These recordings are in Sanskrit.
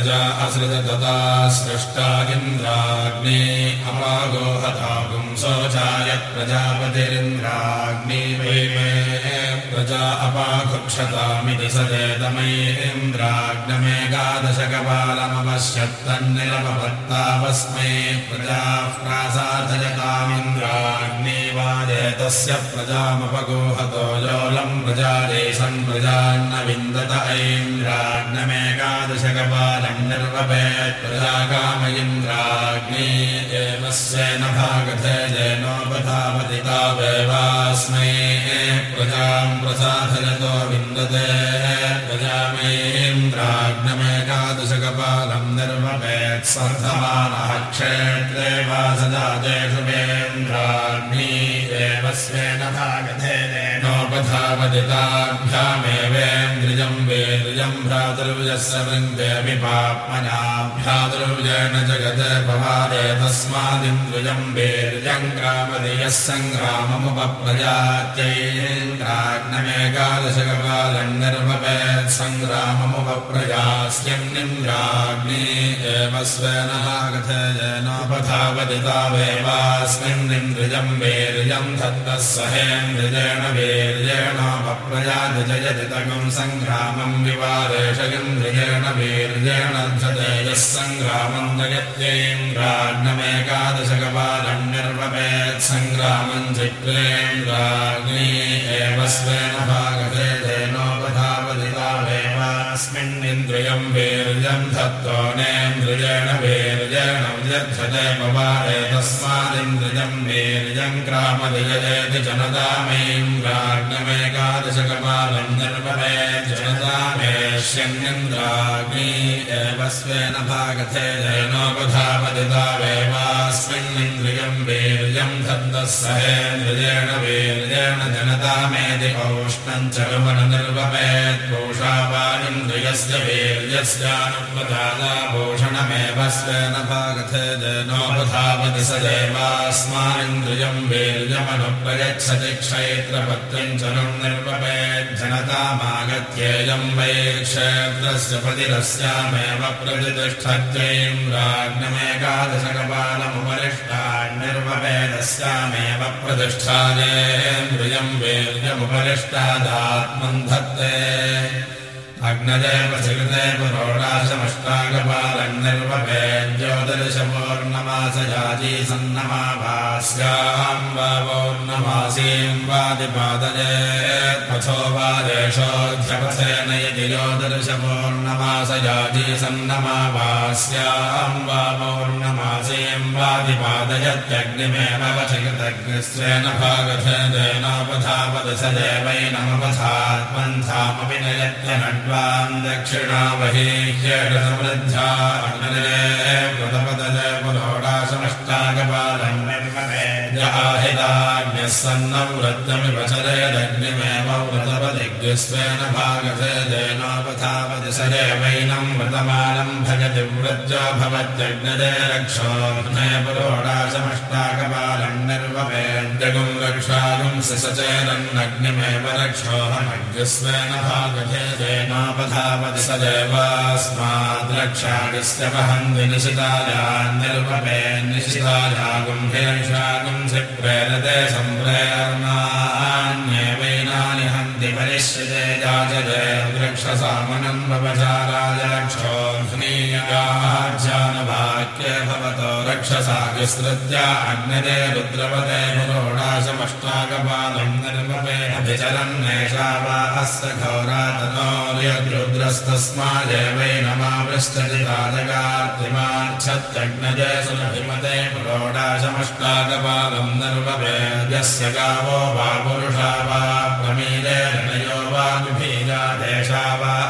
प्रजा असृज तथा सृष्टा इन्द्राग्ने अपागोहता पुंसो चायत् प्रजापतिरिन्द्राग्नि प्रजा अपाकुक्षतामिति सदेतमैन्द्राग्नमेकादशकपालमपश्यत्तन्निरपत्तावस्मै प्रजाः प्रासादयतामिन्द्राग्नेवादेतस्य प्रजामपगोहतो योलम् प्रजादेशम् प्रजान्न विन्दत ऐन्द्राग्नमेकादशकपालम् निर्वपेत् प्रजा काम इन्द्राग्ने एव स्वेन भागथे जेनोपधावति तावेवास्मै प्रजाम् प्रसाधयतो विन्दते प्रजामेन्द्राग्नमेकादशकपालम् निर्वपेत् सर्धमानः क्षेत्रे वा सदा जेषुवेन्द्राग्नी एव स्वेन भागथे नोपधावदिताभ्यामेवेन्द्रियम् वेन्द्रियम् भ्रातृविजस्य वृङ्गेऽपि पाप्मनाभ्यातृविजयन जगत् पवारे तस्मादिन्द्रियम् ग्रामदियः सङ्ग्राममुपप्रजात्यैन्द्राग्नमेकादशकपालम् निर्वपेत् सङ्ग्राममुपप्रजास्यन्निन्द्राग्नि एव स्वेन भागथेनोपधावदितावेवास्मिन्निन्द्रियम् वेर्यम् धत्तः सहेन्द्रियेण वीर्येणापप्रजाजयति तगम् सङ्ग्रामम् विवादेशगिन्द्रियेण वीर्येण धते यः सङ्ग्रामम् जयत्येन्द्राग्नमेकादशकपालम् निर्वपेत् सङ्ग्रामम् चित्रेन्द्राग्नि एव स्वेन भागते तेनोपधावदितावेवास्मिन्निन्द्रियम् वीर्यम् धत्तोनेन्द्रियेण वीर्येण व्यर्थते पवारे तस्मादिन्द्रियम् वीर्यम् ग्रामदिजयति जनतामेन्द्राग्नमेकादशकपालम् निर्वपे जनतामेष्यन्निन्द्राग्नि एव स्वेन भागथे जैनोपधापदितावेवास्मिन्निन्द्रियम् वीर्यम् धत्तः सहेन्द्रियेण वीर्येण जनतामेति पौष्णम् च निर्वपेत् पोषावानिन्द्रियस्य वीर्यस्यानुपदादा भूषणमेव स्वेन भागथे जैनोपधापति स देवास्मानिन्द्रियम् वीर्यमनुप्रयच्छति क्षेत्रपत्यम् च नु निर्वपेत् जनतामागत्येयम् वै क्षेत्रस्य पतिरस्यामेव प्रतिष्ठत्यैन्द्राग्नमेकादशकपालमुपरिष्टान्निर्वपेदस्यामेव प्रतिष्ठायेन्द्रियम् वीर्यमुपरिष्टादात्मम् धत्ते जगते पुरोडाशमष्टाकपालम् निर्वपेत् ज्योतिर्षपूर्णमासयाजी सन्नमाभास्याम् वा वादिपादयेत् पथो वा यदि ज्योतिर्षपूर्णमासयाजी सन्नमाभास्याम् वा पौर्णमासीम् वादिपादयत्यग्निमेव वचकृतग्निस्वेन भागथेनोपधापद स देवैनमपथात्मन्थामपि नयत्यनड् दक्षिणा बहीह्यवृद्ध्या कृतपदज पुरोडाशमष्टाकपालम् आहिताज्ञः सन्नम् वृत्तमिव चरेदग्निमेव वृतपदिग्स्वेन भागसे जेनोपथापति स देवैनम् वृतमानम् भजति वृत्या भवत्यग्नदे रक्षो पुरोडाशमष्टाकपालम् निर्वपेद्यगुम् रक्षागुम् सचेरन्नग्निमेव भागसे जेनोपधापति स देवास्माद्रक्षागस्य वहन्ति निशितायान् निर्वपे निशितायागुम् हिरक्षागुम् प्रेरते सम्प्रेरणान्येवैनानि भवचाराजक्षोघ्नीयगाज्यानभाग्ये भवतो रक्षसा विसृत्या अग्नदे रुद्रवते पुरोडाशमष्टाकपालम् निर्मपे अभिचरन्नेषा वा अस्य घौरातनोर्यद्रुद्रस्तस्मादेवैनमावृष्टति राजगार्तिमाच्छत्यग्नजय सुरभिमते पुरोडाशमष्टाकपालम् निर्वपेद्यस्य गावो वा पुरुषा वा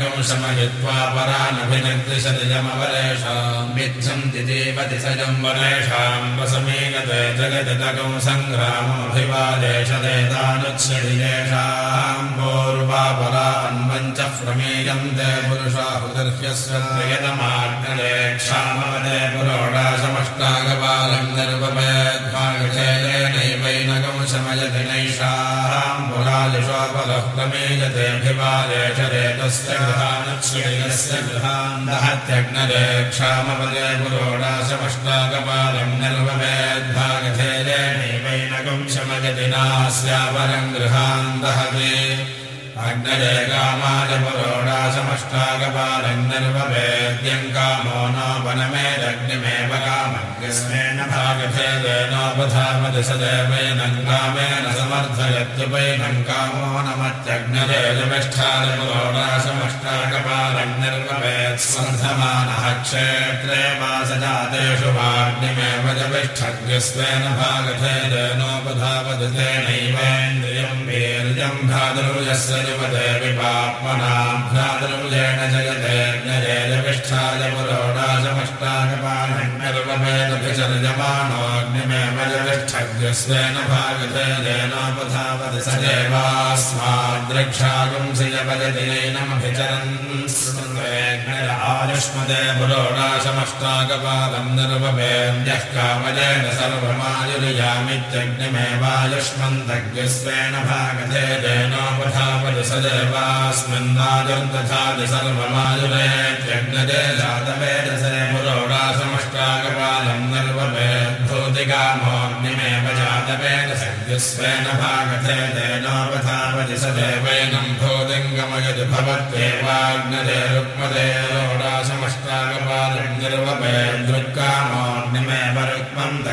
शमयित्वा परानभिनिर्दिशति यमवरेषाम् विच्छन्ति जीवति स यम्वरेषाम् वसमीगते जगदितगम् सङ्ग्रामोऽभिवादेशदेतानुच्छति येषाम् पूर्वापरा अन्वञ्च प्रमेयन्ते पुरुषाहुदर्ह्यस्य प्रियतमाग्नरे क्षामपदे पुरोडाशमष्टागपालम् निर्वपेद्भागचेनैवैनगं शमयति नैषाम् प्रमेयतेऽभिवादेश रेतस्य गृहानक्षयस्य गृहान् दहत्यग्नरे क्षामपदे पुरोडाशमष्टागपालम् निर्वपेद्भागचेनैवैनगं शमयति नास्यापरम् गृहान् दहते अग्नरे कामाजपुरोडाशमष्टागपालन्नर्ववेद्यम् कामो नोपनमेदग्निमेव कामग्निस्मेन भागभेदेनोपधामति स देवैनम् कामेन समर्थयत्युपैनम् कामो नमत्यग्नरे जविष्ठादिपुरोडाशमष्टागपालन्निर्ववेत् स्वर्धमानः क्षेत्रे वासजातेषु वाग्निमेव जविष्ठग्स्वेन भागभेदेनोपधावति तेनैवेन्द्रियम् वीर्यम् भ्रातरुजस्य युवदेवि पाप्मनाभ्रातरुजेण जयते ज्ञरेजविष्ठाय पुरोडाशमष्टाकपालन्यर्ववेदभिचर्यमाणोऽग्निमेव जविष्ठग्स्वेन भागभेदेनोपधावति स देवास्माद्रक्षागुंसि यवजति नैनमभिचरन् आयुष्मदे पुरोडाशमष्टाकपालम् निर्ववेद्यः कामजेन सर्वमायुर्यामित्यग्निमेवायुष्मन्तज्ञस्वेन भागधेदेनोपधावति स देवास्मिन्नाजुम् दधाति सर्वमायुरेत्यग्नजे जातवेदसे प्रतिगामोऽग्निमेव जातवेदसद्युस्वेन भागते तेनोपधावति स देवैनम् भूदिङ्गमयति भवद्देवाग्नदे रुक्मदे रोडासमष्टागपालम् निर्वपेन्द्रुत्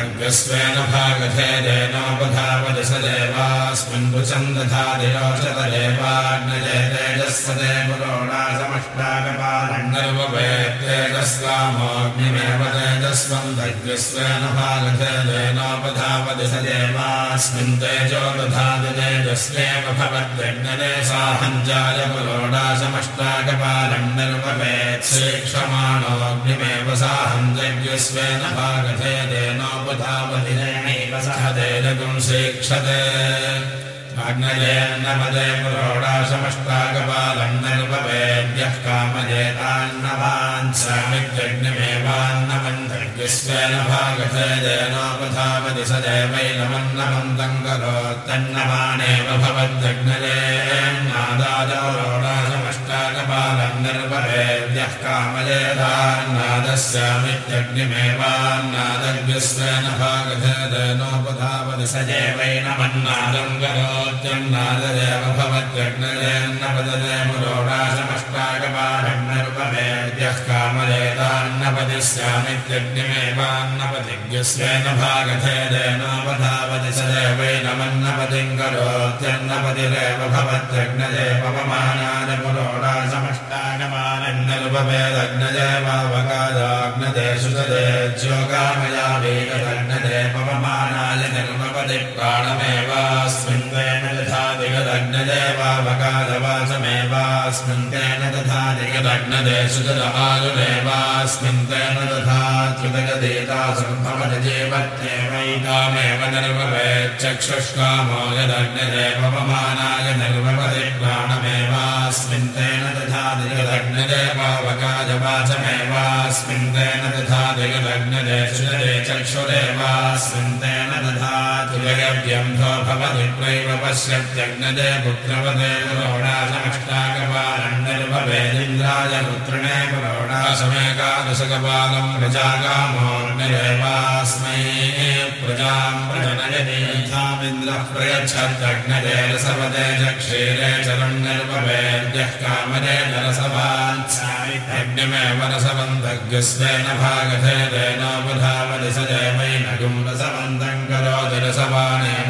रुक्मम् तज्ञस्वेन भागधेदेनोपधावति स देवास्मिन् रुचम् दधाति रोचतदेवाग्नजे तेजस्वदे पुरोडाशमष्टाकपालम् निर्ववेत्तेजस्वामोऽग्निमेव तेजस्वम् तज्ञस्वेन भागधेदेनोपधावति स देवास्मिन् तेजो दधाति तेजस्वेव साहञ्जाय पुरोडाशमष्टाकपालम् निर्ववेत् श्रीक्षमाणोऽग्निमेव साहञ्जज्ञस्वेन भागधेदेनोपधावति नैव सह तेजगुं श्रीक्षते अग्नजेन्नपदे पुरोडाशमष्टाकपालम् निर्ववेद्यः कामजेतान्नवान् स्वामित्यग्निमेवान्नमन्तज्ञस्वेन भागधेदेनोपधावति स देवैनमन्नमन्तम् करोत्तन्नवानेव भवत्यग्नजेन्नादाय पुरोडाशमष्टाकपालम् निर्ववेद्यः कामजेतान्नादस्यामित्यग्निमेवान्नादज्ञस्वेन भागधेदेनोपधावति स देवैनमन्नादम् करोत्यन्नाददेव भवत्यग्नजेन्नपददे पुरोडाशमष्टाकपालम् निर्ववेद्यः कामजेतान्नपदिस्यामित्यग्निमेवान्नपदिज्ञस्वेन भागधेदेनोपधावति स देवैनमन्नपदिम् करोत्यन्नपदिरेव भवत्यग्नजे निर्ववेदग्नजेवावकादाग्नदेषु सदेज्योगामया वेदग्नजे पवमानाय निर्मपदि प्राणमेवास्मिन् तेन दधाति गदग्नदेवावकादवाचमेवास्मिन् तेन आयुरेवास्मिन् तेन दधात्युदगदेता सम्भवति जीवत्येवैतामेव निर्ववेच्चक्षुष्कामो यदग्नजे पवमानाय निर्वपदि प्राणमेवास्मिन् तेन दधाति गदग्नदेवावकादवाचमेवास्मिन् तेन दधाति गदग्नदेषु तदे चक्षुरेवास्मिन् तेन जगव्यन्धो भवति प्रैव पश्यत्यग्नदे पुत्रवदे पुरोडाशमष्टाकपालम् निर्भवेदिन्द्राय पुत्रिणे पुरोडाशमेकादशकपालम् प्रजाकामोऽग्निरेवास्मै प्रजाम् प्रजनयति यथामिन्द्रः प्रयच्छत्यग्नदे रसवदे च क्षीरे चरम् निर्भवेद्यः कामदे नरसवान् अग्निमेव रसवन्तज्ञस्वेन भागधेदेनोपधावति स देवैनगुम् रसवन्तम् करोति रसवानेव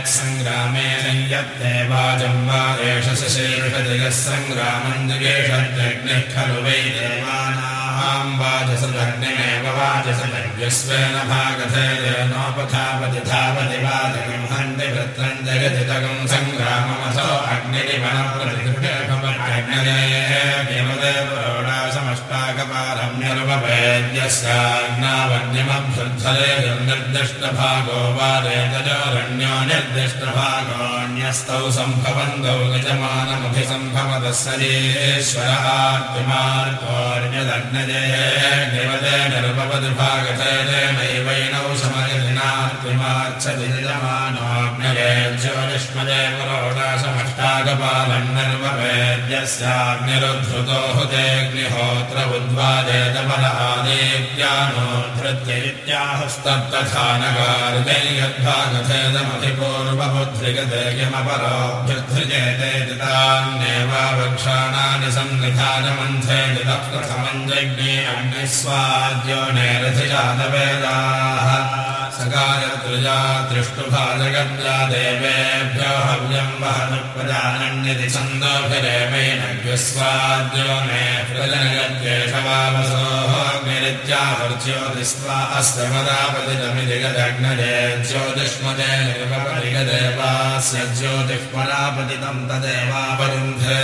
देव लोडाशमष्टाकपालम् निर्वभेद् यत्सङ्ग्रामेण यत्ते वाजं वा एष सङ्ग्रामम् दिगेषत्यग्निः खलु वै देवानां वाजसदग्निमेव वाचसदग्स्वेन भागधेनोपथापति धावति वाचकं हन्ति वृत्रं जगतितकं सङ्ग्राममथो अग्निनिवनप्रतिकृष्टकमग्नेयमदेवरोडासमष्टाकपालं निर्ववेद्यस्याज्ञावन्यमभ्युद्धरे निर्दिष्टभागो सम्भवन्तौ सरेश्वरात्मार्तोर्यदग्नजये निवदे निर्भवद्भागधेनैवैनौ समयदिनात्मार्चति यजमानोऽग्नये ज्योतिष्मदे परोडासमष्टाकपालम् निर्ववेद्यस्याग्निरुद्धृतो हुतेऽग्निहोत्र उद्वादेतबलादेव्यानोद्धृत्य इत्याहस्तत्तथा नगार्गे यद्भागधेदमधिपूर्वबुद्धिगदेयमपरोऽभ्युद्धृजेते तान्येवा वृक्षाणानि सन्निधानमन्थे प्रथमञ्जज्ञे अग्निस्वाद्यो नैरथिजातवेदाः देवेभ्यो छन्दोभिरेवैनज्ञस्वाद्यो मे प्रजनगद्वेषवावसोः ज्योतिस्वा अस्य मदापतितमिति गदग्नजे ज्योतिष्मजे निर्वपरिगदेवास्य ज्योतिष्मरापतितं तदेवापरुन्धे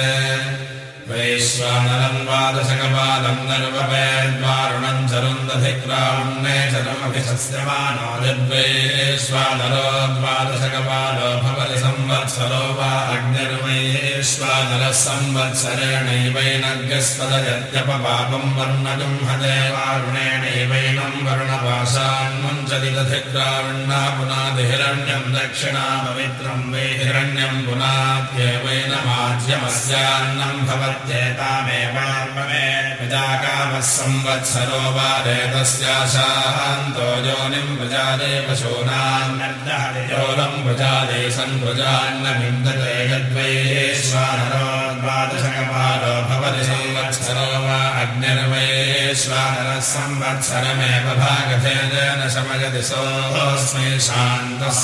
द्वादशकपालम् नर्ववेद्वारुणम् चरुन्दधिक्रावण्णे चरमभिशस्यमानो यद्वैश्वानरो द्वादशकपालो भवति संवत्सरो वा अग्निर्वैश्वानरः संवत्सरेणैवैनज्ञस्पदयत्यपपापम् वर्णगम् हदेवारुणेणैवैनम् वर्णपाशान्मुञ्चति दधिक्रावण्णा पुनादिहिरण्यम् दक्षिणा पवित्रम् वै हिरण्यम् पुनाद्यवैनमाज्यमस्यान्नम् संवत्सरो वा रेतस्याशान्तो योनिम् प्रजादे पशूनान्नर्दहरियोलम् प्रजादे सन्भुजान्नविन्दते यद्वैश्वानरो द्वादशकपालो भवति संवत्सरो वा अग्निर्वैश्वानरः संवत्सरमेव भागधेन शमयति सोऽस्मै शान्तस्माद्योनेः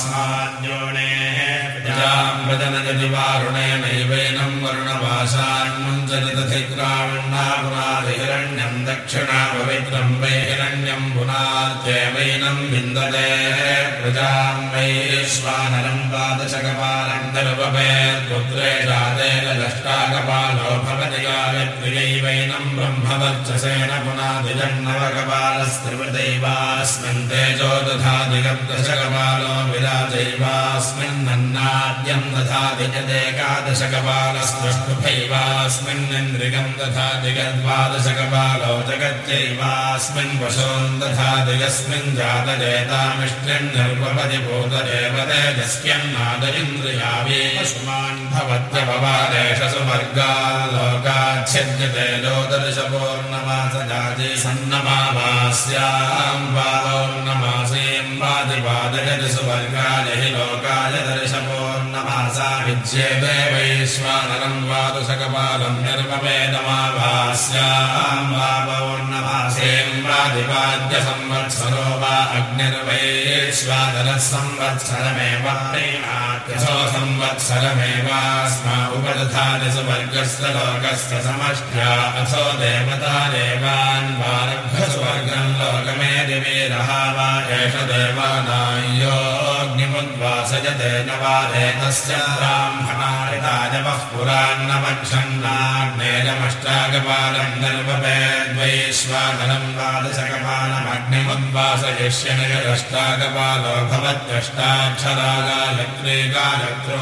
प्रजाम् प्रजनयति वारुणेनैवैनम् वरुणवासान्मुञ्जलितधिक्रावण्णापुनादिहिरण्यम् दक्षिणा विन्दते प्रजाम् वैश्वानरम् द्वादशकपालम् दर्वपेत्पुत्रे जातेन दष्टाकपालो भवति गायत्र्यैवैनम् ब्रह्मवर्चसेन पुनादिजन्नवकपालस्त्रिवृतैवास्मिन् तेजो दधादिगद्दशकपालो विराजैवास्मिन्नन्नाद्यम् दधाति यदेकादशकपालस्पृष्टुभैवास्मिन्निन्द्रियम् दधाति गद्वादशकपालो जगत्यैवास्मिन् वशोन् दधाति यस्मिन् जातजेतामिष्ट्यम् निर्वपति भूतदेव तेजस्यन्नाद इन्द्रियावे पशुमान् भवत्यपवादेश सुवर्गाल्लोकाच्छिद्यते लोदर्शपूर्णमास जाजे सन्नमावास्याम् वावौर्णमासीम् विज्येते वैश्वानरम् वादुसकपालम् निर्मवेदमावास्याम् वावौर्णमासीम् वादिपाद्य संवत्सरो वा अग्निर्वैश्वानरः संवत्सरमेव प्रेणात्यसो संवत्सरमेवास्मा उपदधाति सुवर्गस्य लोकस्य समष्ट्या अथो देवता देवान् वारभ्यस्वर्गम् लोकमे दिवीरः वा एष देवानायोऽग्निमुद्वासयते न वादेतस्य ब्राह्मणारिताजवः पुरान्नवक्षन्नाग्नेयमष्टाकपालम् निर्वपेद्वैश्वानरम् द्वादशकपालमग्निमुद्वासयिष्यनिरष्टाकपालो भवत्यष्टाक्षरागायत्रे गायत्रो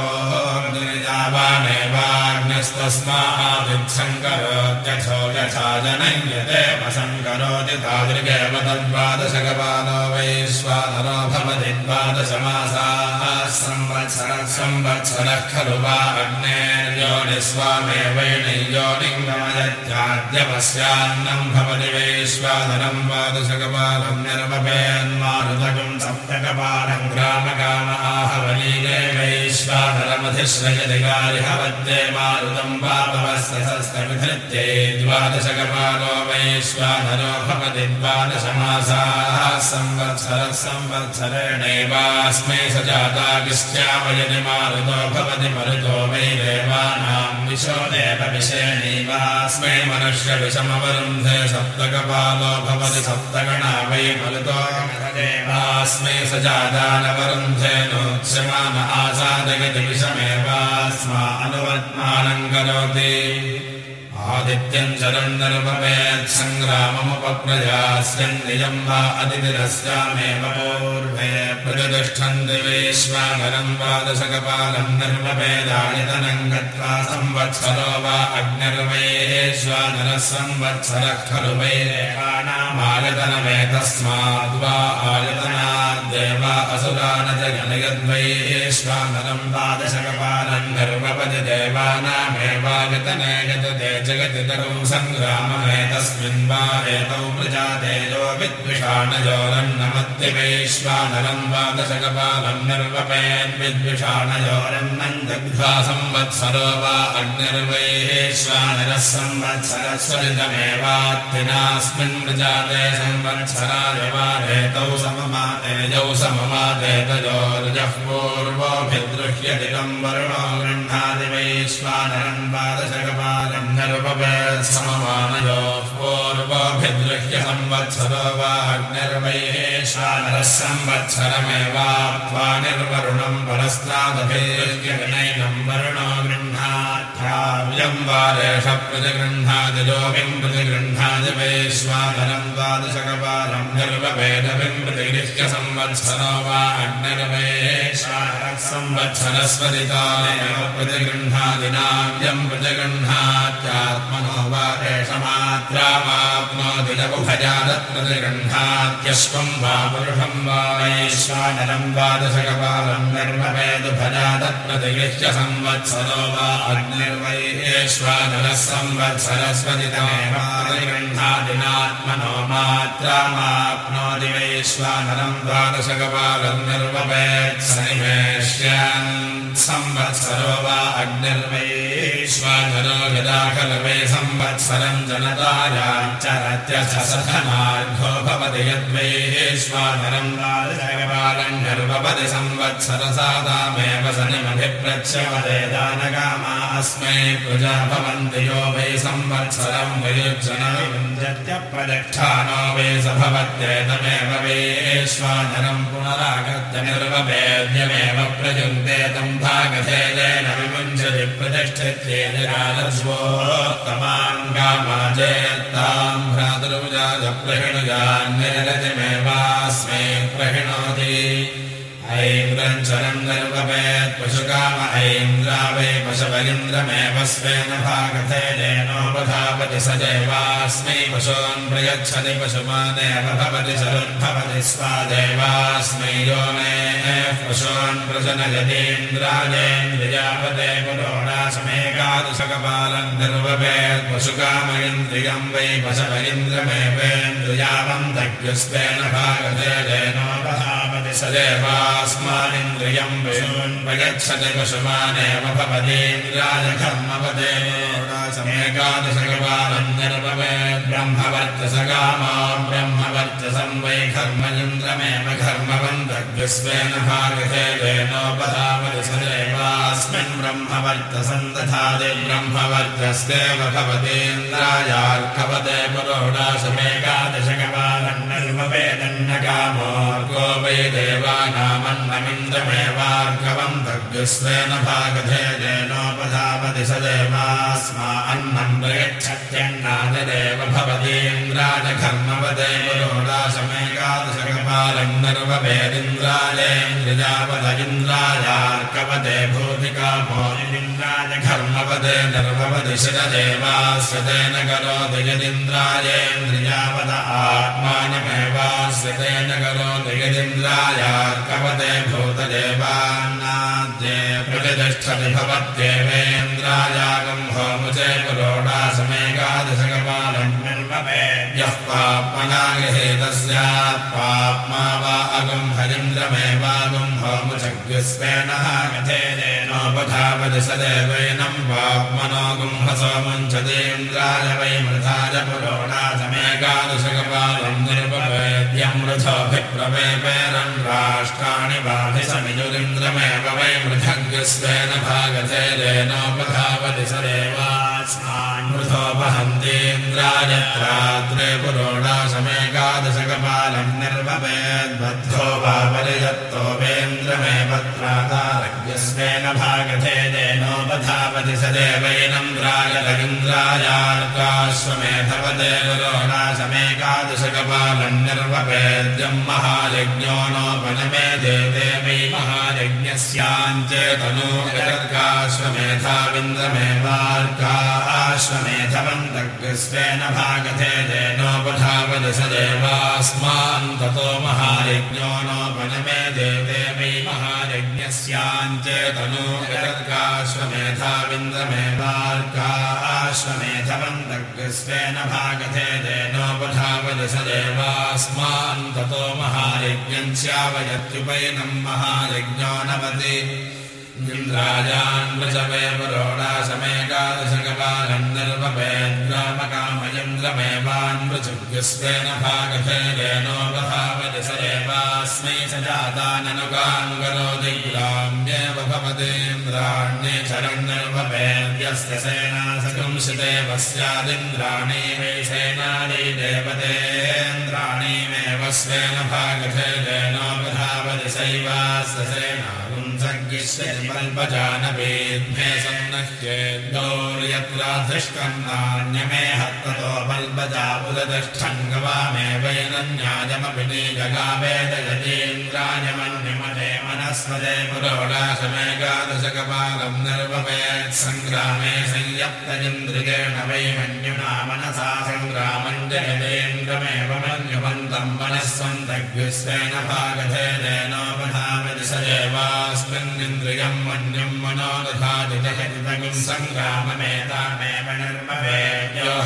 निर्जावानेवाग्निस्तस्मादित्सङ्करोत्यथो यथा जनय्यदेव सङ्करोति तादृगेव तद्वादशकपालो वैश्वानरो भवति द्वादशमासाः संवत्सरः संवत्सरः खलु वा अग्नेर्योनिस्वामेवैणयोनिङ्गमयत्याद्यवस्यान्नम् भवति वैश्वानरम् द्वादशकपालम् निर्मपेन्मारुदकम् सप्तकपालम् ग्रामकाम आहवलीले वैश्वानरम अधिश्रयदिगारिहवद्ये मारुतम् पापवस्तसस्तविधृत्ये द्वादशकपालो वैश्वानरो भवति द्वादशमासाः संवत्सरः संवत्सरेणैवास्मै स जातागिश्चामयति मारुतो भवति मरुतो वै देवानाम् विशो देवविषेणैवास्मै मनुष्यविषमवरुन्धे सप्तकपालो भवति सप्तगणा वै मरुतो देवास्मै स जातानवरुन्धेनोच्यमान आसादयति अनुवर्त्मानम् करोति आदित्यम् चरम् नर्मवेत् सङ्ग्राममुपप्रजास्यम् निजम् वा अतिथिरस्यामेव पूर्वे प्रतिष्ठन् दिवेश्वानरम् द्वादशकपालम् निर्मवेदानितनम् गत्वा संवत्सरो वा अग्निर्वैश्वानरः संवत्सरः खलु वैरेणानामायतनमेतस्माद्वा आयतनाद्देवा असुरान च जनयद्वैश्वानरम् द्वादशकपालम् निर्मपति देवानामेवायतने सङ्ग्राममेतस्मिन् वा एतौ प्रजातेजो विद्विषाणजोरन्नमत्ति वैश्वानरम् द्वादशकपालम् निर्वपेद्विद्विषाणजोरन्नम् दग्ध्वा संवत्सरो वा अग्निर्वैश्वानरः संवत्सरस्वरितमेवात्तिनास्मिन् प्रजाते संवत्सराय वा एतौ सममातेजौ सममातेतजोर्जः पूर्वोऽभिदृह्यदिकम् वरुणो पूर्वोऽभिदृह्य संवत्सरो वा अग्निर्वैश्वानरः संवत्सरमेवाप्त्वा निर्वरुणम् परस्तादभिर्यनैनम् वरुणो गृह्णाध्याव्यम् वारेष प्रतिगृह्णादिजोभिम् प्रतिगृह्णादि वैश्वानरम् द्वादशकपालम् निर्वपेदभिम् प्रतिगृह्य संवत्सरो वा संवत्सरस्वरितामेव प्रतिगृह्णादिनाव्यम् प्रतिगृह्णात्यात्मनो वा लघुभजादत्प्रतिगृह्णात्यश्वम् वा पुरुषम् वा वैश्वानरम् द्वादशकपालम् निर्मवेदुभजादत्प्रतिगृह्य संवत्सरो वा संवत्सरस्वदितमेव प्रतिगृह्णादिनात्मनो मात्रामाप्नोति वैश्वानरम् द्वादशकपालम् निर्मवेत् सनिवेश्यान् संवत्सरो वा अग्निर्वैश्वानरो यदा खलु वै संवत्सरम् जनतायाचरत्यसधनार्घो भवति निर्वपति संवत्सरसादामेव दानकामा अस्मै प्रजा भवन्ति यो वै संवत्सरम् वयुज्जनविञ्जत्यप्रदक्षानो वै स भवत्येतमेव वैश्वानरम् पुनरागत्य निर्ववेद्यमेव प्रयुङ्क्ते तम् भागधेयेन विमुञ्चति प्रतिष्ठित्येन राजस्वोत्तमान् कामाचेत्ताम् भ्रातरुजाय ऐन्द्रञ्चरम् निर्वपेत् पशुकाम ऐन्द्रा वै पशवलिन्द्रमेव स्वेन भागधेयेनोपधापति स देवास्मै पशून् प्रयच्छति पशुमानेव भवति शरुद्भवति स्वादेवास्मै यो मे पशून् प्रजनयतीन्द्राजेन्द्रियापदे पुरोणासमेकादशकपालम् निर्वपेत् पशुकाम इन्द्रियम् वै पशवलिन्द्रमेवेन्द्रियावम् दग्युस्तेन भागधेयेनोपधापति स देवास्मानिन्द्रियम् पशून् प्रयच्छति पशुमानेव समेकादशकपालम् निर्वपेत् ब्रह्मवर्चसकामा ब्रह्मवर्चसम् वै कर्मयन्द्रमेव कर्मवम् दग्युस्वेन भागधेयेनोपधापति स देवास्मिन् ब्रह्मवर्चसम् दधाति ब्रह्मवर्चस्तेव भवतीन्द्रायार्कपदे पुरोडाशमेकादशकपालम् निर्वपेदन्नकामोर्गो वै देवानामन्नमिन्द्रमेवार्कवम् दग्युस्वेन भागधेयेनोपधापति स देवास्मा अन्नम् प्रयच्छत्यन्नादिदेव भवतीन्द्राजघर्मपदे पुरोडाशमेकादशकपालम् निर्वपेदिन्द्रायेन्द्रिजापद इन्द्रायार्कपदे निर्वपदि शिरदेवास्यतेन करोति यदिन्द्रायेन्द्रियापद आत्मानमेवास्यतेन करोति यदिन्द्रायार्कपदे भूतदेवान्नाद्ये प्रतिष्ठति भवत्येवेन्द्रायागम् होमुचे पुरोडासमेकादशकपालम् निर्वपेद्यः पाप्मना गृहेतस्यात् पाप्मा वा अगम् हरिन्द्रमेवागम् होमुचग्स्वेन कथेनोपधावति सदेवैनम् पाप्मनोगुम् हसोमुञ्चदेन्द्राय वै मृथाय निर्वपेद्यम् मृथोऽभिप्रवेपेरम् राष्ट्राणि बाधिसमिजुरिन्द्रमेव वै मृथग्स्वेन भागधेनोपधावति सदेवास्मान्मृथोपहन्तीन्द्रायत्रात्रे पुरोणासमेकादशकपालम् निर्वपेद्बद्धो वा परिदत्तोपेन्द्रमेव त्रातारज्ञस्वेन भागधेनोपधावति सदेवैनन्द्रायलगिन्द्रायार्काश्वमेधवदे पुरोणासमेकादशकपालम् निर्वपेद्यम् महायज्ञो नोपनमे देवे वै महायज्ञस्याञ्चेतनो गर्गाश्वमेधाविन्द्रमेवार्काश्वमेधवन्तग्स्वेन भागधे देनोपधावति सदेवास्मान् ततो महायज्ञो नोपनमे देवे वै महायज्ञस्याञ्चेतनो गर्गाश्वमेधाविन्द्रमेवार्काश्वमेधवन्तग्स्वेन भागधे देनोपधावति सदेवास्मान् ततो महायज्ञम् स्यावयत्युपैनम् महायज्ञो नवति इन्द्राजान् वृजवे पुरोडासमेकादशकपालम् निर्वपेन्द्रामकामयन्द्रमेवान् वृजुग्यस्वेन भागधेनोपधावति स एवास्मै स जाताननुगान् करोति ग्राम्येव भवतीन्द्राण्ये स्यादिन्द्राणी वै सेनानी देवतेन्द्राणीमेव स्वेन भागधेनोपधावति सैवास्य सेना बल्बजानवेद्मे सन्नह्येद्गौर्यत्राधिष्ठम् नान्यमे हत्ततो बल्बजा उदतिष्ठम् गवामे वैनन्यायमपि जगावेदगजेन्द्रायमन्यमने मनस्वदे पुरोडाशमेकादशकपालम् निर्वपेत् सङ्ग्रामे संयप्तजिन्द्रियेण वै मन्युना मनसा सङ्ग्रामम् जगदेन्द्रमेव मन्युमन्तम् मनस्वन्तग्स्वेन भागधेनोपधावति स एवास्मिन्निन्द्रियम् मन्यम् मनो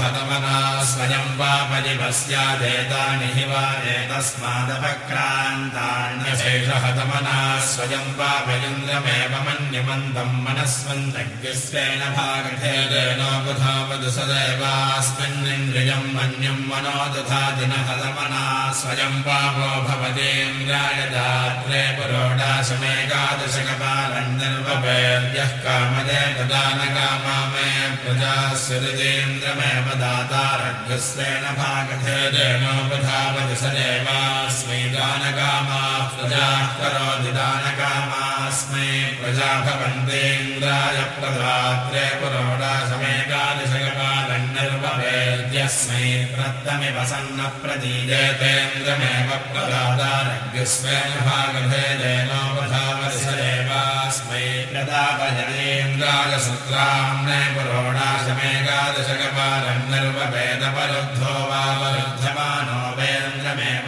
हतमना स्वयम् वा एतस्मादपक्रान्तान्यशेषहतमना स्वयम् मन्यमन्तम् मनस्वन्तज्ञस्वेन भागधेनोपधावतु सदैवास्मिन्निन्द्रियम् मन्यम् मनो स्वयम् पापो भवतीन्द्राय दात्रे पुरोडाशमेकादशकपालम् निर्वपेद्यः कामदे प्रदान कामा मे प्रजास्वरितेन्द्रमेव दातारज्ञस्वेन भागधेनोपधावति सदेवास्मै दानकामाः प्रजाः करोति दानकामास्मै प्रजा भवन्तेन्द्राय प्रदात्रे पुरोडाशमेकादशकपालम् निर्वपेद्यस्मै प्रत्तमिव सन्न प्रतीजेतेन्द्रमेव प्रदातारज्ञस्वेन भागधेनोपधावति प्रदापजनेन्द्राय सुत्राम्ने पुरोडाशमेकादशकपालम् निर्वपेदपरुद्धो वा वरुद्धमानो वेन्द्रमेव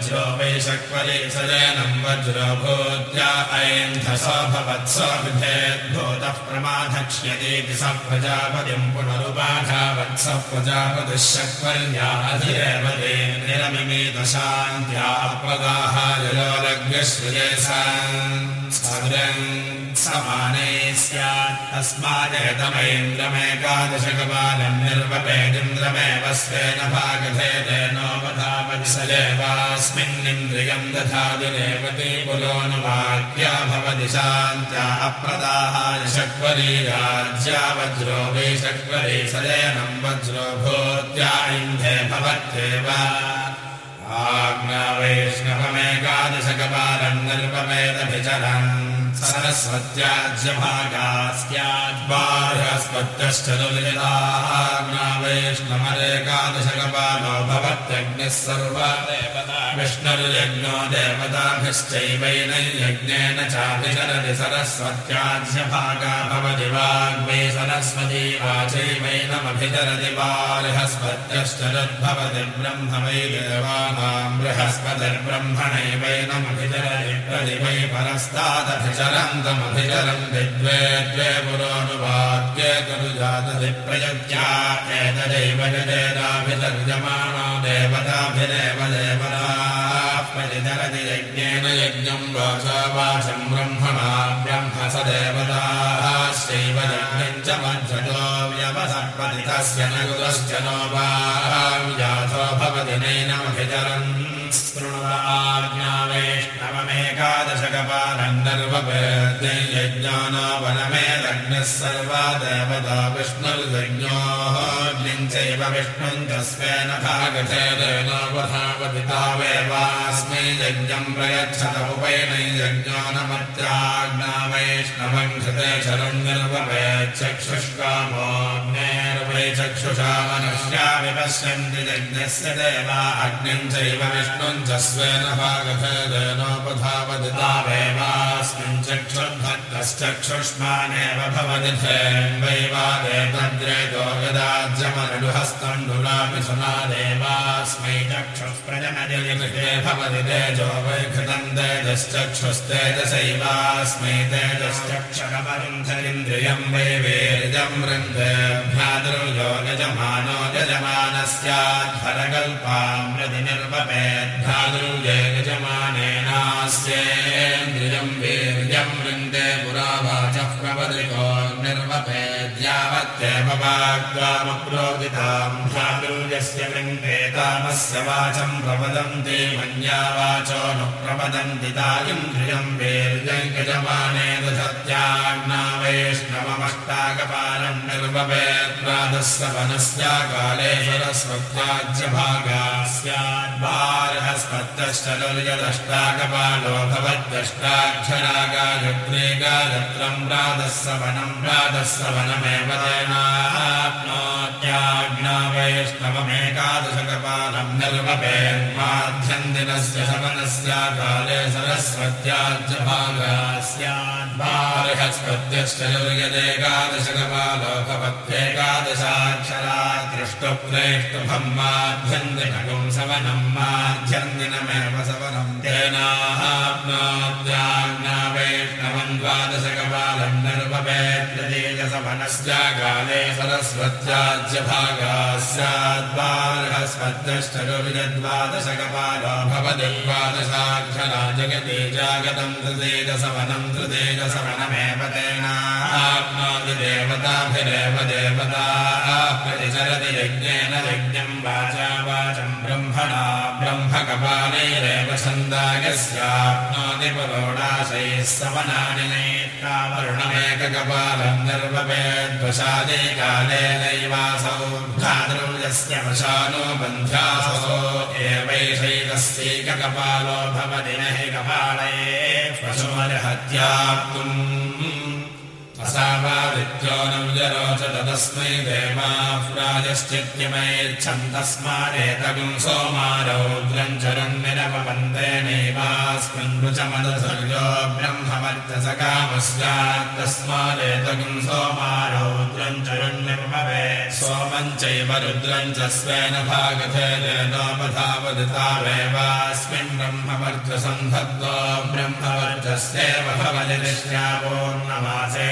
अकरोद्वज्रो वै शक्वली सजनम् वज्रो भूत्या ऐन्धसो भवत्सोऽभिधेद्भूतः प्रमाधक्ष्यतीति स प्रजापतिम् पुनरुपाधावत्स प्रजापतिः शक्वर्या अधिरेव निरमिमीतशान्त्या समाने स्यात् तस्मादेतमैन्द्रमेकादशकपालम् निर्वपेदिन्द्रमेव स्वेन सदेवास्मिन्निन्द्रियम् दधाति रेवती पुलोनुवाक्या भवति शान्त्या अप्रदाहाय शक्वरी राज्या वज्रो वै शक्वरी सदेनम् वज्रो भूत्या इन्धे भवत्येव आज्ञा वैष्णवमेकादशकपालम् निर्वपेदभिचरन् सरस्वत्याज्यभागास्याद्बाह्यस्पत्यश्च वैष्णवरेकादशकपालो भवत्यग्निः सर्वदेवता विष्णुर्यज्ञो देवताभिश्चैवैन यज्ञेन चाभिचरति सरस्वत्याज्यभागा भवति वाग्वै सरस्वती वाचैवैनमभिचरति बार्हस्पत्यश्चरद्भवति ब्रह्म वै देवानाम् बृहस्पतिर्ब्रह्मणैवैनमभिचरति प्रतिवै परस्तादभिचरन्तमभिचरन्ति द्वे द्वे पुरोनुवाद्ये खलु जातति प्रयुज्या एतदैव जडेदाभितर्जमाणो देवताभिरेव देवताप्रतिधरति यज्ञेन यज्ञम् वाचा वाचम् ब्रह्मणा ब्रह्म स देवताश्चैव यज्ञम् च मध्वजो व्यवसर्पतितस्य न कुतश्च नो वा भवति स्पृणुवाज्ञा वैष्णवमेकादशकपालन्दर्वज्ञानावनमे लग्नः सर्वा देवता विष्णुर्यज्ञोऽग्निञ्चैव विष्णुम् च स्वेन भागधेदेनोपधावदितावेवास्मै यज्ञम् प्रयच्छत उपैनै यज्ञानमत्याज्ञा वैष्णवम् कृते शरम् चक्षुषा मनुष्या विपश्यन्ति यज्ञस्य देवा अग्निम् चैव चक्षुर्भक्तश्चक्षुष्मानेव भवति तेजो वैकृतम् तेजश्चक्षुस्तेजसैवास्मै तेजश्चक्षरमरुन्धरिन्द्रियम् वै वीर्यम् वृन्देभ्यादृयो यजमानो यजमानस्याध्वरकल्पाम् प्रतिनिर्वपेद्भ्यादृये यजमानेनास्येन्द्रियम् वीर्यम् वृन्दे पुरावाचः वृङ्गेतामस्य वाचम् प्रवदन्ति मन्या वाचो प्रवदन्ति तायिन्द्रियम् वीर्यम् यजमाने दधत्याग्ना वैष्णवमष्टाकपालम् निर्वपेद्वादस्य वनस्याकाले सरस्वत्याज्यभागा स्याद्बार्हस्पत्यश्च लुर्यदष्टाकपालो भवद्यष्टाक्षरागायत्रे गायत्रम् प्रातस्य वनम् प्रातस्य वनमेव तेनाप्नोत्याज्ञा सरस्वत्याज्यभागा स्याद्बार्हस्पत्यश्च लुर्यदेकादशकपालो भवत्येकादशाक्षरा दृष्टुप्रेष्टुभम् माध्यन्दिनगुम् सवनम् माध्यन्दिनमेव सरस्वत्याज्यभागा द्वादशकपालो भवति द्वादशाक्षरा जगति जागतम् त्रितेजसवनम् त्रितेजसवनमेव तेनाप्नोति देवताभिरेव देवता प्रतिचरति यज्ञेन यज्ञम् वाचा वाचम् ब्रह्मणा ब्रह्मकपालैरेव छन्दायस्याप्नोति पुरोडाशैः सवनानि नेत्रावरुणमेककपालम् निर्वपेद्वशादे कालेनैवासौ भ्रातृयस्य वशानो बन्ध्यासो एवैषैकस्यैककपालो भवति न हि कपालये पशुमर्हत्याप्तुम् असावादित्यो न विजरोच तदस्मै देवाफ्राजश्चित्यमैच्छन् तस्मादेतगुम् सोमारौद्रम् चरन्निरपवन्तेनैवास्मिन् रुचमदसर्यो ब्रह्मवर्चसकामस्यात् तस्मादेतगुम् सोमारौद्रम् चरन्निर्भवे सोमम् चैव रुद्रम् च स्वेन भागधेनोपधावदितावेवास्मिन् ब्रह्मवर्चसम् धत्तो ब्रह्मवर्चस्यैव भवति निश्यापूर्णमासे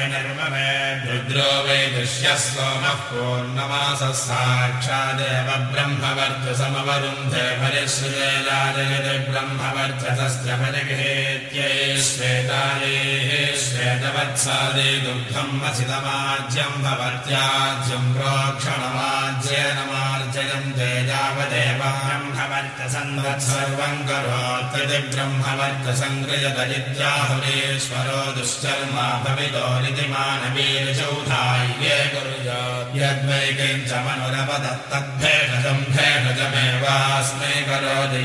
वै दृश्यः सोमः पूर्णमासः साक्षादेव ब्रह्मवर्चसमवरुन्धे परिश्रुते राजयति ब्रह्मवर्चसस्य परिगृहेत्यै श्वेतायैः श्वेतवत्सादे दुग्धम् वसितमाज्यम् भवत्याज्यम् प्रोक्षणमाज्येन मार्जयम् ते यावदेव ब्रह्मवर्चसन्वत्सर्वम् करोत्यति ब्रह्मवर्चसङ्गृजत इत्याहुरेश्वरो दुश्चर्मा भवितोरिति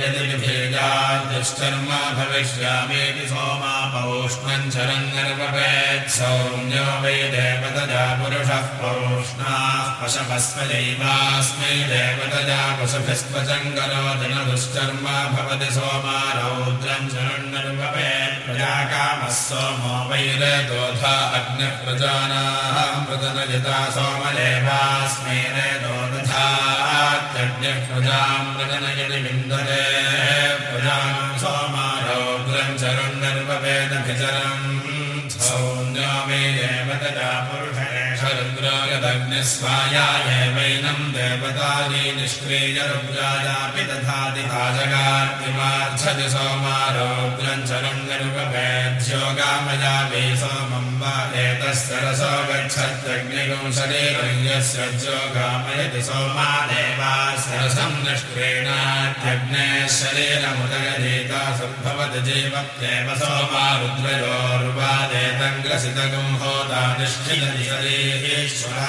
यदि विभेजाद्युश्चर्म भविष्यामीति सोमा पौष्णम् चरङ्गर्वपेत् सौम्यो वै देवतजा पुरुषः पौष्णाः पशुभिस्त्वचम् करोति न दुश्चर्म भवति सोमा रौद्रम् चरण्यर्वपेत् प्रजाकामः सोमो वैरदोधा अग्निप्रजानाः मृदनयता रेदोदधा प्रजामृगनयति विन्दते। प्रजां पुरुषेशरुद्रायदग्निस्वायायैवैनम् देवतानि निष्क्रियरुद्रायापि तथाति भाजगार्तिमार्च्छति सोमारौद्रम् चरुण्डर्ववेद्योगामया वै सोमम् वा एतस्य रसो यस्य ज्योगामयति सोमा देवा सरसं निष्क्रीणात्यग्ने शरीरमुदगधीता सम्भवति जीवत्येव सोमा रुद्रयोर्वादेतं ग्रसितगुं होता निष्ठिलति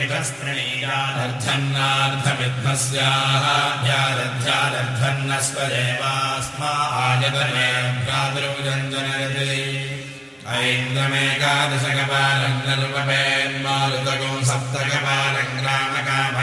बलिहितस्त्रणीयादर्धन्नार्थमिध्वस्याः ध्यादध्यादर्धन्नस्वदेवास्मा आयतनेभ्यादृजञ्जनयति ऐन्द्रमेकादशकपालम् नर्वपेन्मारुतगुं सप्तकपालम्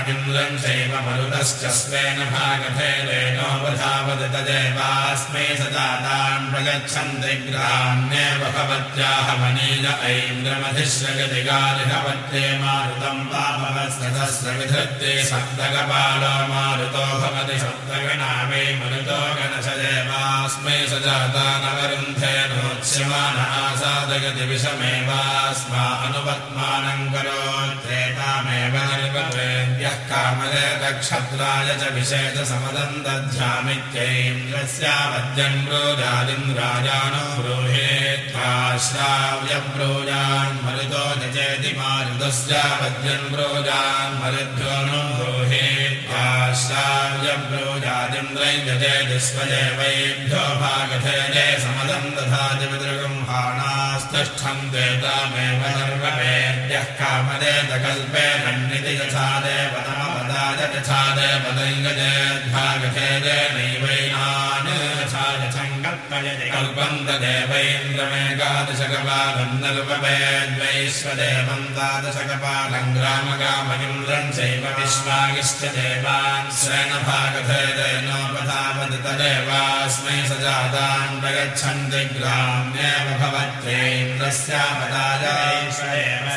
ग्रामकामगिन्द्रम् चैव मरुतश्च स्वेन भागभेदेनोपधावत् तदेवास्मै सजातान् प्रगच्छन्ति ग्राम्येव भवत्याह मनीय ऐन्द्रमधिश्रगतिगालिहवत्ये मारुतम् पापवस्तस्य विधत्ते सप्तकपालो मारुतो भवति सप्तगणामे मरुतो गणसदेवास्मै सजातानवरुन्धेनोच्यमान आसादगति विषमेवास्मा अनुपत्मानम् करोत्येतामेव निर्वपेद्यः कामलेतक्षत्राय च समदम् दध्यामित्यैन्द्रस्यावद्यम् ब्रोजादिन्द्राजानो ब्रूहेत्याश्राव्यब्रोजान् मरुतो निजेति मारुतस्यावद्यम् ब्रोजान् जजेति स्वजेवैभ्यो भागधे जय समदम् दधाति पितृगम् हाणास्तिष्ठम् देतामेव सर्ववेद्यः कामदेतकल्पे खण्डिति यथा देवतमपदाय यथा देवतैङ्गजेद्भागधेदेनैवैनान् कल्पम् तदेवैन्द्रमेकादशकपालम् नल्पवेद्वैश्वदेवम् द्वादशकपालम् ग्रामगामगिन्द्रम् चैव विश्वागिश्च देवान् भागधेदेनोपधावति तदेवास्मै सजातान् प्रगच्छन्ति ग्राम्येव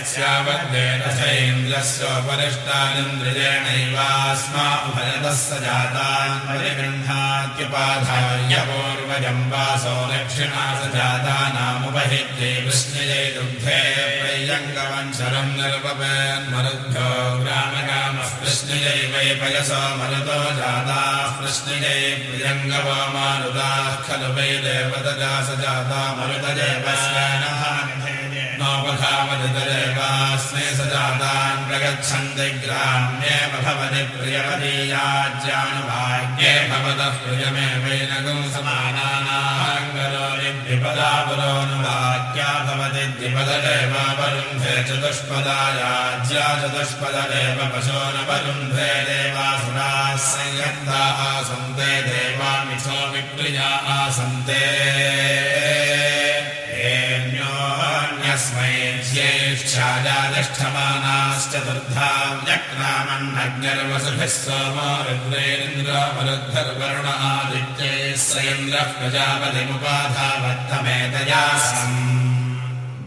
भवत्यैन्द्रस्यावद्वेदशैन्द्रस्योपरिष्टानिन्द्रियेणैवास्मा उभयतः स जातान् परिगृह्णात्युपाधाय पूर्वजम्बासो दक्षिणा स जातानामुपहित्ये विष्णुजै दुग्धे प्रयङ्गवञ्शरम् निर्वपेन्मरुद्भ्यो ग्रामगामः कृष्णजै वै पयसो मरुतो जाताः कृष्णजै प्रियङ्गवो मारुताः खलु वै देवतजा स जाता मरुतदेवस्मै सजातान् प्रगच्छन्ति ग्राम्येव भवति प्रियवदीयाज्यानुभाग्ये भवतः प्रियमेवैनगुं समानानाङ्गरोपदा पुरोनुवाक्या भवति द्विपददेवावरुन्धे चतुष्पदायाज्या चतुष्पददेव पशो न वरुन्धे देवासुराः संयत्ता आसन्ते देवामिथो विप्रिया आसन्ते व्यक्रामन्नग्निर्वसुभिः सोमो रुद्रेन्द्रमरुद्धर्वरुण आदित्ये स इन्द्रः प्रजापतिमुपाधावत्तमेतया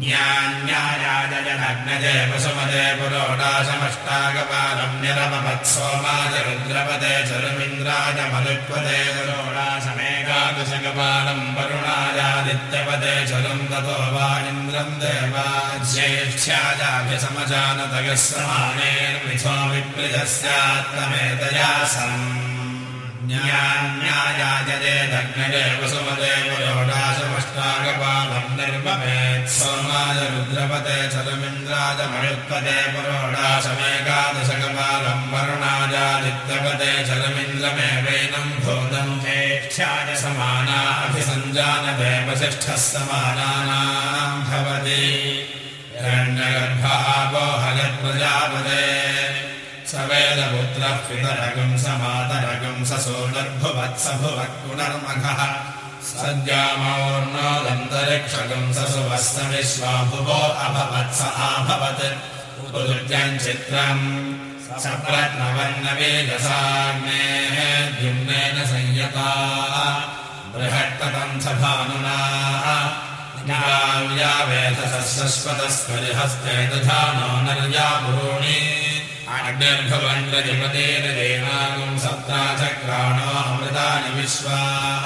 ज्ञान्यायाजनग्नजे वसुमते पुरोडाशमष्टागपालम् निरमवत्सोमाज रुद्रपदे चरुमिन्द्राय मरुत्वदे पुरोडाशमेकादशकपालम् वरुणायादित्यपदे चरुम् ततो वा इन्द्रम् देवा ज्येष्ठ्याजाभ्यसमजानतयः समानेर्मिथो विप्रियस्यात्तमेतया सम् न्यायायजेदग्नये वसुमदेवरोडाशमष्टागपालं निर्ममेत् सोमाय रुद्रपते चलमिन्द्राय मयुत्पदे समाना अभिसञ्जानते वसिष्ठः समानानां भवति हिरण्यगर्भः वोहयत्प्रजापदे स वेदपुत्रः पितरगम् स मातरगम् स सोदर्भुवत्स भुवत् पुनर्मघः सद्यामोर्णोदन्तरिक्षगम् स सुवस्त विश्वाभुवो अभवत् स उपदुर्जम् चित्रम् स द्युम्नेन संयता। बृहत्ततम् स भानुना ज्ञाव्या वेधसस्वतस्वरिहस्ते दधानो नर्या पुरोणि अग्निर्भवन्द्रजपतेर्देवागुम् सप्ताचक्राणो अमृतानि विश्वाः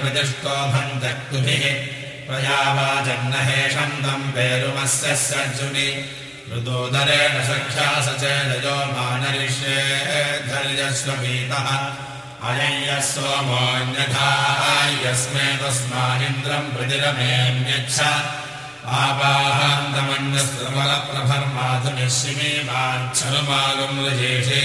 प्रतिष्ठोभन्तक्तुभिः प्रयावाजन्नहेषम् तम् पेरुमस्य सर्जुनि। मृदोदरेण सख्या स चेदयो मानरिष्ये धर्यस्वपीतः अयम् यः सोमोऽन्यथा यस्मे आपाहान्तमन्यस्त्रमलप्रभर्माधुनिशिमे वाच्छनुमागम् रजेषे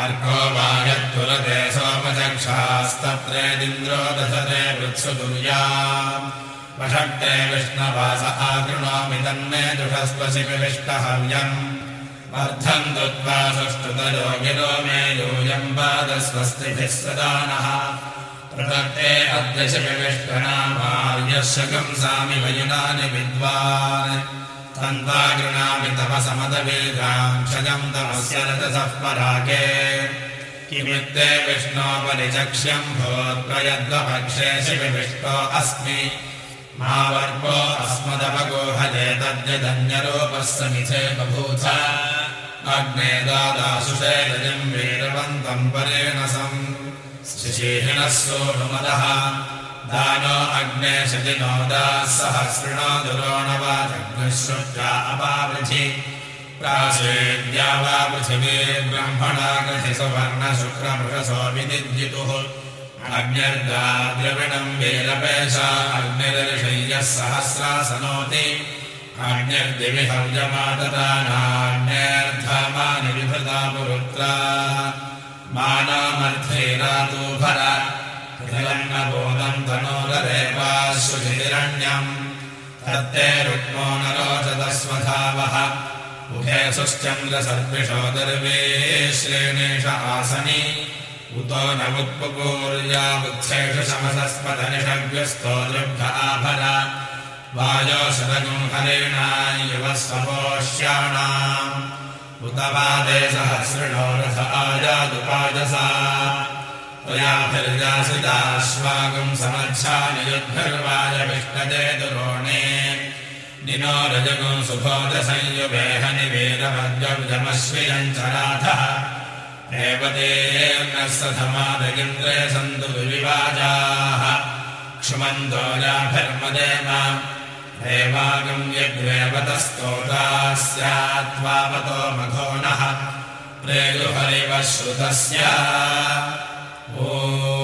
अर्को वायत्तुरते सोमचक्षास्तत्रेदिन्द्रो दशते वृत्सुदुर्या वषट्टे विष्णवास आकृणोमि तन्मे दुषस्वशिपिविष्टहव्यम् वर्धन्तु त्वा सुष्टुतयोगिनो मे यूयम् पादस्वस्तिभिः सदानः। प्रदत्ते अद्य शिविष्टनामार्यशकम् सामि वयुनानि विद्वान् तन्त्वा गृणामि तव समदवेगाम् क्षयम् तमस्य रजसः पराके किमित्ते विष्णोपरिचक्ष्यम् भूत्प्रयद्वपक्षे शिविविष्टो अस्मि। मा दादाशुषे रजम् वीरवन्तम् परेण सम् शिशीहिणः सोऽनुमदः दानो अग्ने शतिनो दाः सहस्रिणो दुरोणवाजग्निश्रुत्या अपावृथि प्रासेद्या वा पृथिवी ब्रह्मणा सुवर्णशुक्रमृषसो विदिद्युतुः अग्निर्दाद्रविणम् वीरपेशा अग्निर्षय्यः सहस्रासनोति। अग्निर्दिवि हव्यमातदानान्यर्धमानि विभृता पुरुत्रा मानामर्थैरातूभर हिरण्यबोधम् तनोरदेवाश्वहिरण्यम् तत्ते रुक्मो न रोचतस्वधावः उभे सुश्चन्द्रसर्पिषो दर्वे श्रेणीष आसनि। उतो न उत्पुपूर्या बुद्धेषु शमसस्पदनिषव्यस्तो दृग्ध आभर। वायो शतगुम् हरेणा युवः सपोष्याणाम् उत वादे सहस्रिणो रथ आजादुपाजसा युद्धिर्वाय विष्णजे दुरोणे। निनो रजगुम् सुभोजसंयुवेहनि वीरमद्यजमश्रियम् च राधः देवतेर्नः सधमादगिन्द्रे सन्तु विविवाजाः क्षुमन्दोजाभिर्मदेम देवागम् यग्रेवतस्तोता स्यात्वावतो मघो नः प्रेयुहरिव श्रुतस्य Oh.